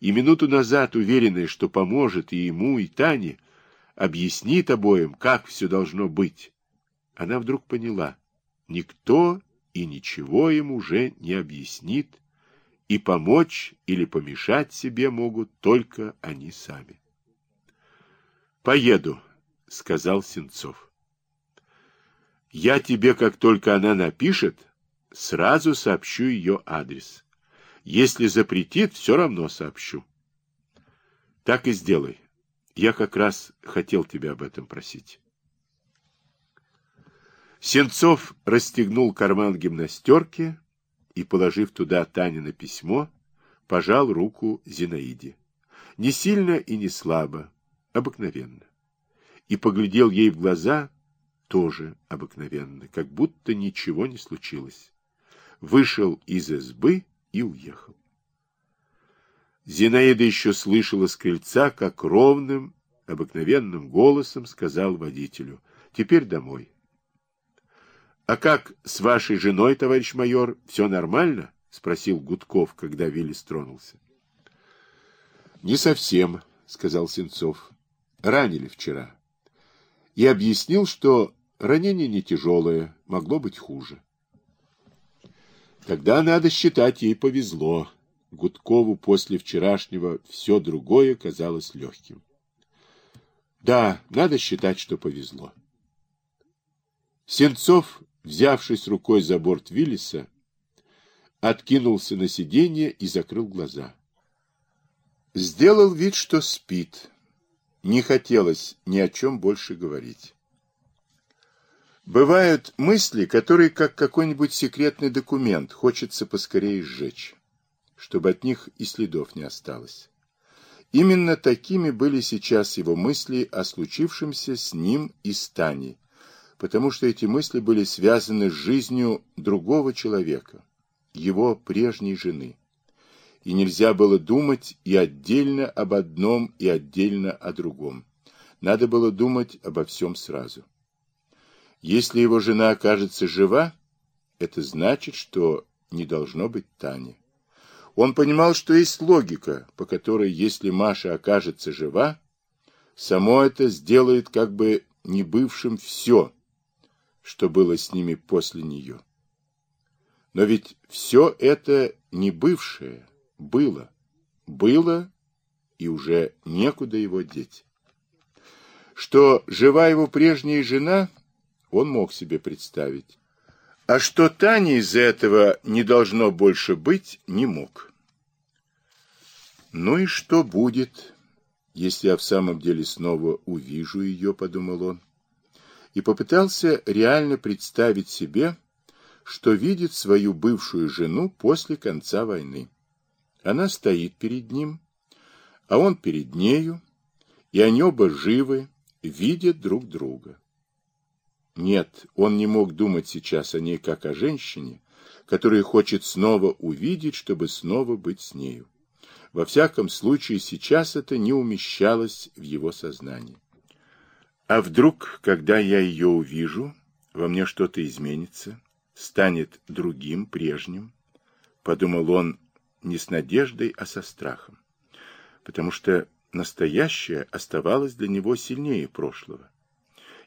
и минуту назад уверенная, что поможет и ему, и Тане, объяснит обоим, как все должно быть, она вдруг поняла, никто и ничего им уже не объяснит, и помочь или помешать себе могут только они сами. «Поеду», — сказал Сенцов. «Я тебе, как только она напишет, сразу сообщу ее адрес. Если запретит, все равно сообщу». «Так и сделай. Я как раз хотел тебя об этом просить». Сенцов расстегнул карман гимнастерки и, положив туда Танино письмо, пожал руку Зинаиде. Не сильно и не слабо, обыкновенно. И поглядел ей в глаза тоже обыкновенно, как будто ничего не случилось. Вышел из избы и уехал. Зинаида еще слышала с крыльца, как ровным, обыкновенным голосом сказал водителю, «Теперь домой». «А как с вашей женой, товарищ майор, все нормально?» — спросил Гудков, когда Виллис тронулся. «Не совсем», — сказал Сенцов. «Ранили вчера». И объяснил, что ранение не тяжелое, могло быть хуже. Тогда надо считать, ей повезло. Гудкову после вчерашнего все другое казалось легким. Да, надо считать, что повезло. Сенцов взявшись рукой за борт Виллиса, откинулся на сиденье и закрыл глаза. Сделал вид, что спит. Не хотелось ни о чем больше говорить. Бывают мысли, которые, как какой-нибудь секретный документ, хочется поскорее сжечь, чтобы от них и следов не осталось. Именно такими были сейчас его мысли о случившемся с ним и с потому что эти мысли были связаны с жизнью другого человека, его прежней жены. И нельзя было думать и отдельно об одном, и отдельно о другом. Надо было думать обо всем сразу. Если его жена окажется жива, это значит, что не должно быть Тани. Он понимал, что есть логика, по которой, если Маша окажется жива, само это сделает как бы не бывшим все, что было с ними после нее. Но ведь все это не бывшее, было. Было, и уже некуда его деть. Что жива его прежняя жена, он мог себе представить. А что Тани из этого не должно больше быть, не мог. Ну и что будет, если я в самом деле снова увижу ее, подумал он и попытался реально представить себе, что видит свою бывшую жену после конца войны. Она стоит перед ним, а он перед нею, и они оба живы, видят друг друга. Нет, он не мог думать сейчас о ней как о женщине, которая хочет снова увидеть, чтобы снова быть с нею. Во всяком случае, сейчас это не умещалось в его сознании. А вдруг, когда я ее увижу, во мне что-то изменится, станет другим, прежним, подумал он не с надеждой, а со страхом, потому что настоящее оставалось для него сильнее прошлого.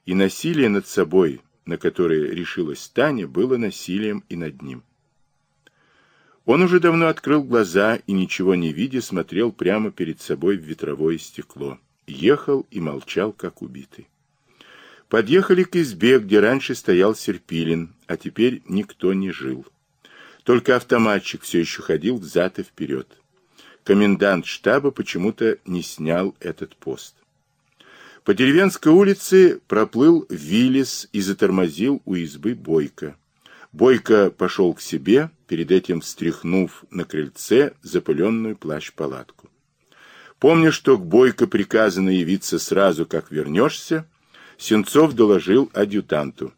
И насилие над собой, на которое решилась Таня, было насилием и над ним. Он уже давно открыл глаза и, ничего не видя, смотрел прямо перед собой в ветровое стекло ехал и молчал, как убитый. Подъехали к избе, где раньше стоял Серпилин, а теперь никто не жил. Только автоматчик все еще ходил взад и вперед. Комендант штаба почему-то не снял этот пост. По деревенской улице проплыл Виллис и затормозил у избы Бойко. Бойко пошел к себе, перед этим встряхнув на крыльце запыленную плащ-палатку. Помня, что к Бойко приказано явиться сразу, как вернешься, Сенцов доложил адъютанту.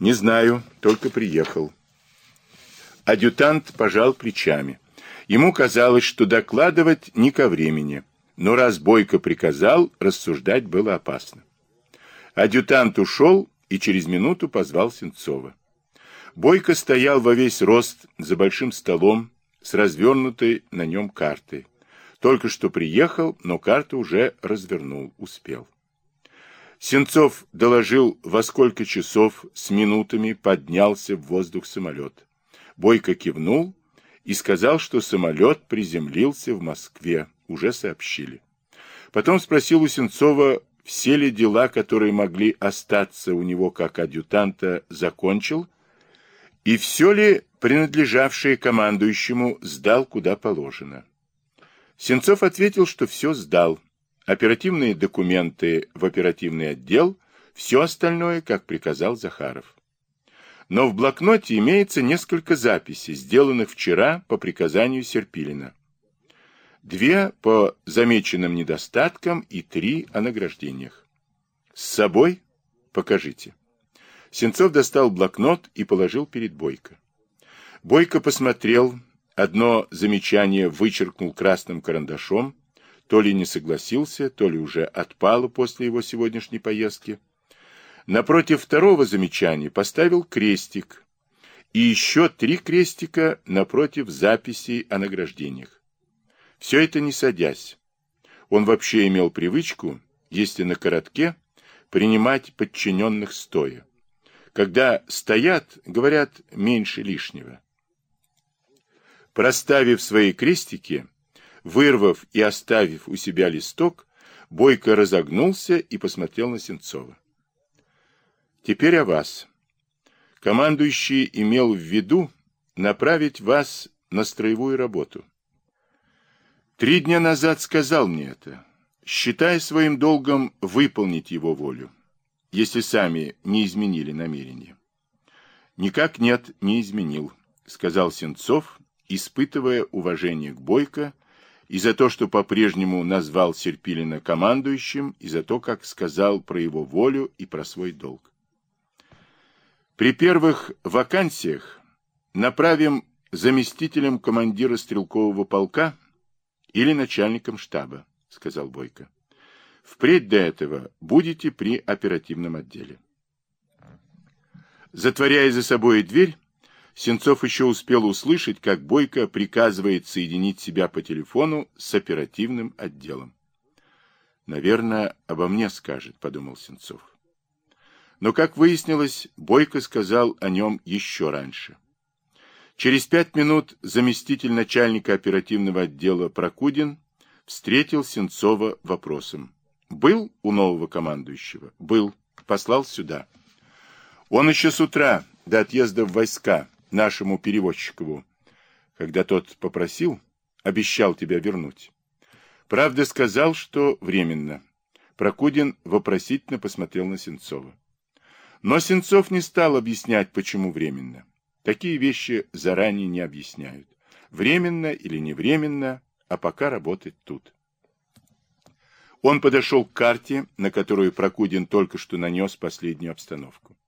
«Не знаю, только приехал». Адъютант пожал плечами. Ему казалось, что докладывать не ко времени, но раз Бойко приказал, рассуждать было опасно. Адъютант ушел и через минуту позвал Сенцова. Бойко стоял во весь рост за большим столом с развернутой на нем картой. Только что приехал, но карту уже развернул, успел. Сенцов доложил, во сколько часов с минутами поднялся в воздух самолет. Бойко кивнул и сказал, что самолет приземлился в Москве, уже сообщили. Потом спросил у Сенцова, все ли дела, которые могли остаться у него как адъютанта, закончил, и все ли принадлежавшее командующему сдал куда положено. Сенцов ответил, что все сдал, оперативные документы в оперативный отдел, все остальное, как приказал Захаров. Но в блокноте имеется несколько записей, сделанных вчера по приказанию Серпилина. Две по замеченным недостаткам и три о награждениях. С собой покажите. Сенцов достал блокнот и положил перед Бойко. Бойко посмотрел, одно замечание вычеркнул красным карандашом, то ли не согласился, то ли уже отпало после его сегодняшней поездки. Напротив второго замечания поставил крестик и еще три крестика напротив записей о награждениях. Все это не садясь. Он вообще имел привычку, если на коротке, принимать подчиненных стоя. Когда стоят, говорят, меньше лишнего. Проставив свои крестики, вырвав и оставив у себя листок, Бойко разогнулся и посмотрел на Сенцова. Теперь о вас. Командующий имел в виду направить вас на строевую работу. Три дня назад сказал мне это, считая своим долгом выполнить его волю если сами не изменили намерение. Никак нет, не изменил, сказал Сенцов, испытывая уважение к Бойко и за то, что по-прежнему назвал Серпилина командующим, и за то, как сказал про его волю и про свой долг. При первых вакансиях направим заместителем командира стрелкового полка или начальником штаба, сказал Бойко. Впредь до этого будете при оперативном отделе. Затворяя за собой дверь, Сенцов еще успел услышать, как Бойко приказывает соединить себя по телефону с оперативным отделом. «Наверное, обо мне скажет», — подумал Сенцов. Но, как выяснилось, Бойко сказал о нем еще раньше. Через пять минут заместитель начальника оперативного отдела Прокудин встретил Сенцова вопросом. Был у нового командующего? Был. Послал сюда. Он еще с утра, до отъезда в войска, нашему переводчикову, когда тот попросил, обещал тебя вернуть. Правда, сказал, что временно. Прокудин вопросительно посмотрел на Сенцова. Но Сенцов не стал объяснять, почему временно. Такие вещи заранее не объясняют. Временно или не временно, а пока работать тут. Он подошел к карте, на которую Прокудин только что нанес последнюю обстановку.